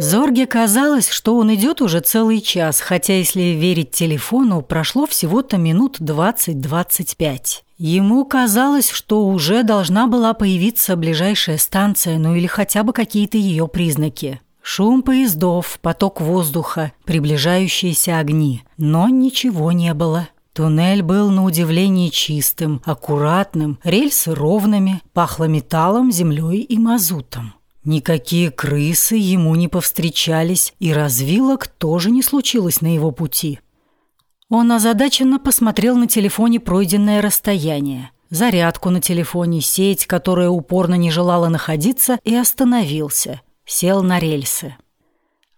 Зорге казалось, что он идет уже целый час, хотя, если верить телефону, прошло всего-то минут 20-25. Ему казалось, что уже должна была появиться ближайшая станция, ну или хотя бы какие-то ее признаки. Шум поездов, поток воздуха, приближающиеся огни. Но ничего не было. Туннель был на удивление чистым, аккуратным, рельсы ровными, пахло металлом, землей и мазутом. Никакие крысы ему не повстречались, и развилок тоже не случилось на его пути. Он озадаченно посмотрел на телефоне пройденное расстояние, зарядку на телефоне, сеть, которая упорно не желала находиться, и остановился, сел на рельсы.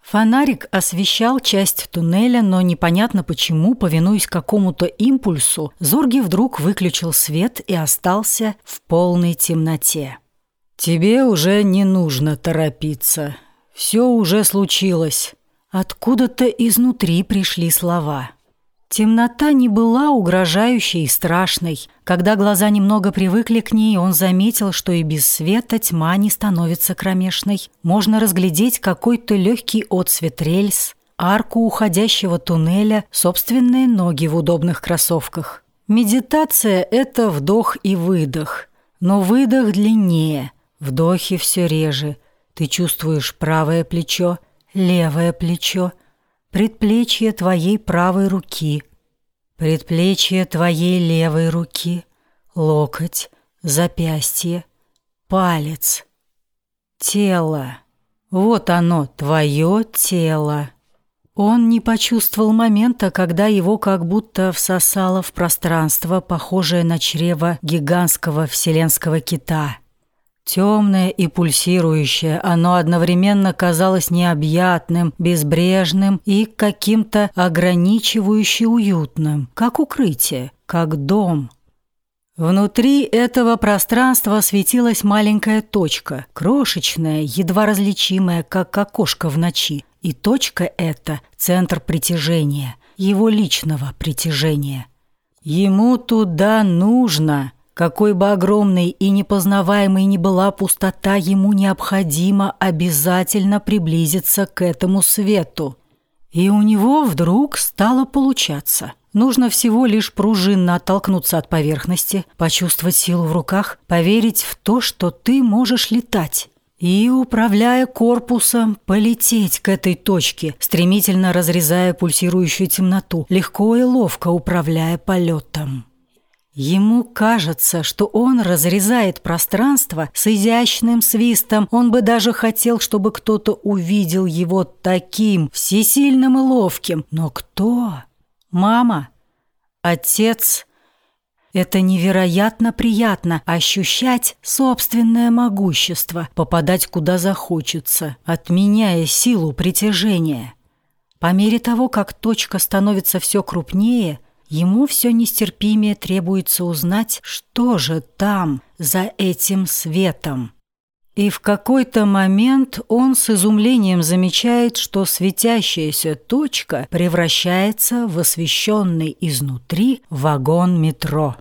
Фонарик освещал часть туннеля, но непонятно почему, повинуясь какому-то импульсу, Зорги вдруг выключил свет и остался в полной темноте. «Тебе уже не нужно торопиться. Все уже случилось». Откуда-то изнутри пришли слова. Темнота не была угрожающей и страшной. Когда глаза немного привыкли к ней, он заметил, что и без света тьма не становится кромешной. Можно разглядеть какой-то легкий отсвет рельс, арку уходящего туннеля, собственные ноги в удобных кроссовках. Медитация – это вдох и выдох. Но выдох длиннее – Вдохи все реже. Ты чувствуешь правое плечо, левое плечо, предплечье твоей правой руки, предплечье твоей левой руки, локоть, запястье, палец, тело. Вот оно, твое тело. Он не почувствовал момента, когда его как будто всосало в пространство, похожее на чрево гигантского вселенского кита – Темное и пульсирующее, оно одновременно казалось необъятным, безбрежным и каким-то ограничивающе уютным, как укрытие, как дом. Внутри этого пространства светилась маленькая точка, крошечная, едва различимая, как окошко в ночи. И точка эта – центр притяжения, его личного притяжения. Ему туда нужно – какой бы огромной и непознаваемой ни была пустота, ему необходимо обязательно приблизиться к этому свету. И у него вдруг стало получаться. Нужно всего лишь пружинно оттолкнуться от поверхности, почувствовать силу в руках, поверить в то, что ты можешь летать. И, управляя корпусом, полететь к этой точке, стремительно разрезая пульсирующую темноту, легко и ловко управляя полетом. Ему кажется, что он разрезает пространство с изящным свистом. Он бы даже хотел, чтобы кто-то увидел его таким, всесильным и ловким. Но кто? Мама? Отец? Это невероятно приятно ощущать собственное могущество, попадать куда захочется, отменяя силу притяжения. По мере того, как точка становится все крупнее – Ему все нестерпимее требуется узнать, что же там, за этим светом. И в какой-то момент он с изумлением замечает, что светящаяся точка превращается в освещенный изнутри вагон метро.